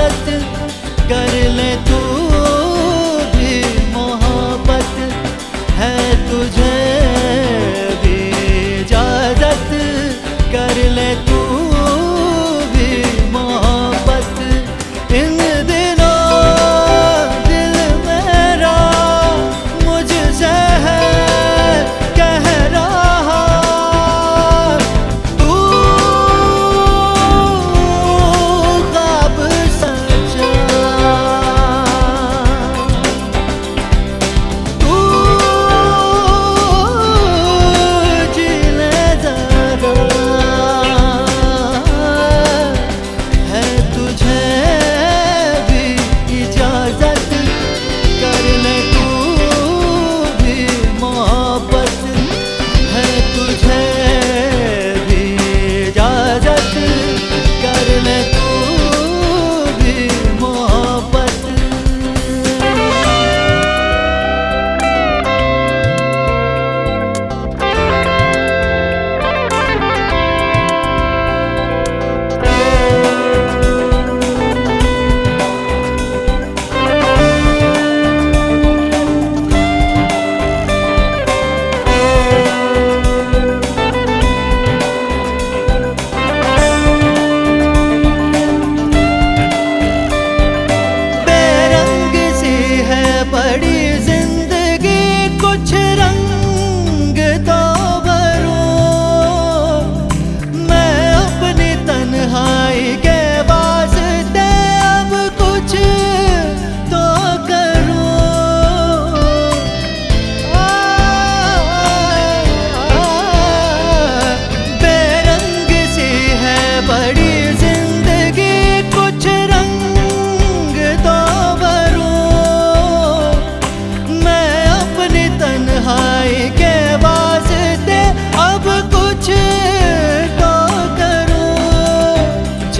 tatlı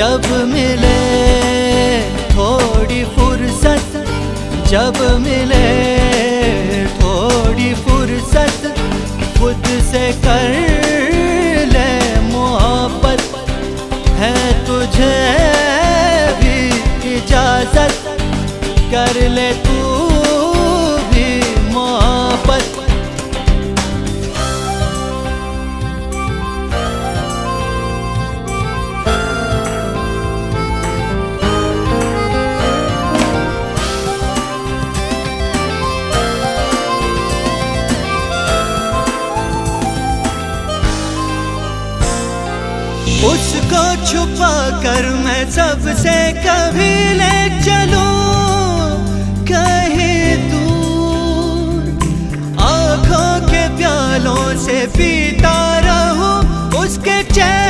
जब मिले थोड़ी फुर्सत, जब मिले थोड़ी फुर्सत, खुद से कर ले मोहब्बत। है तुझे भी इजाज़त, कर ले तू उसको छुपा कर मैं सबसे कभी ले चलूँ। कहीं दूर। आँखों के प्यालों से पीता रहूँ, उसके चेहरे